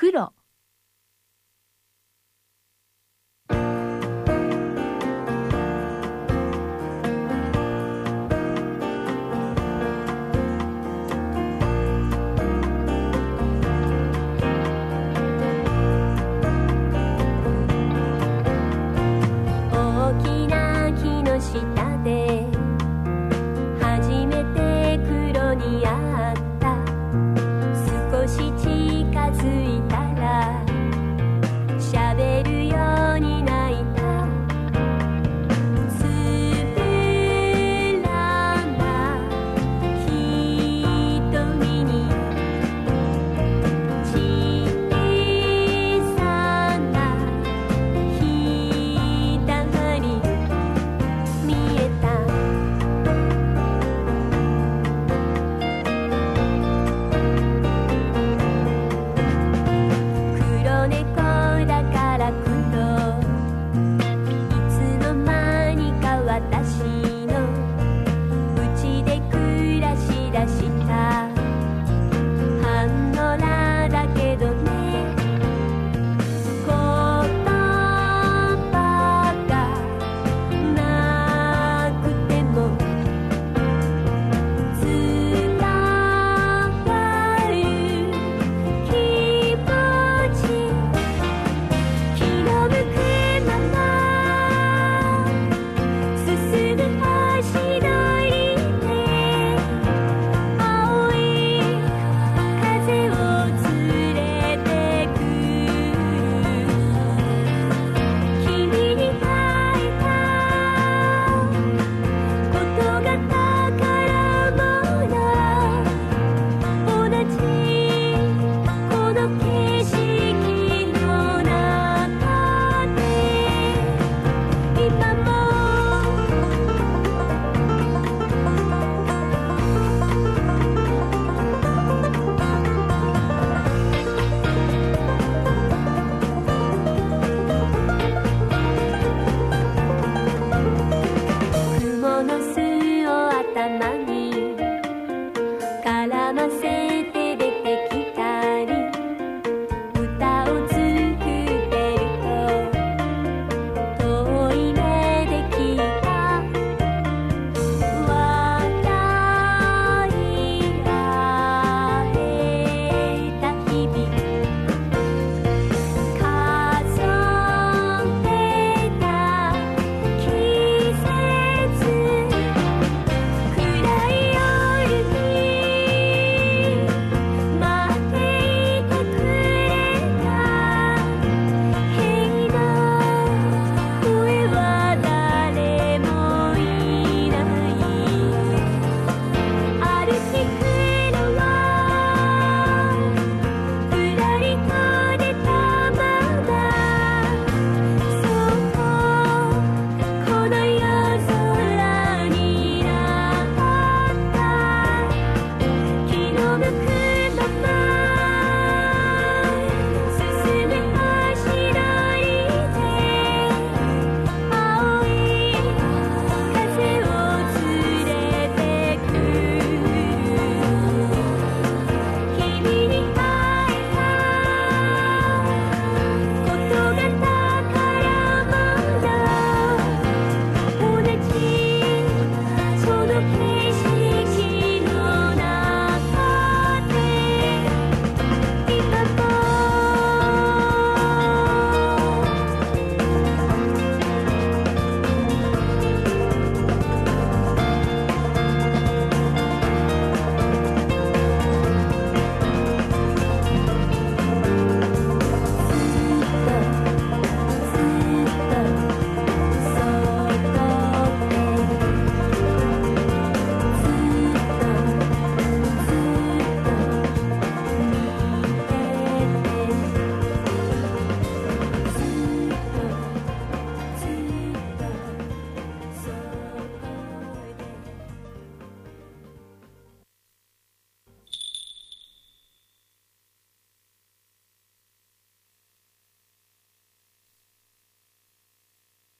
黒。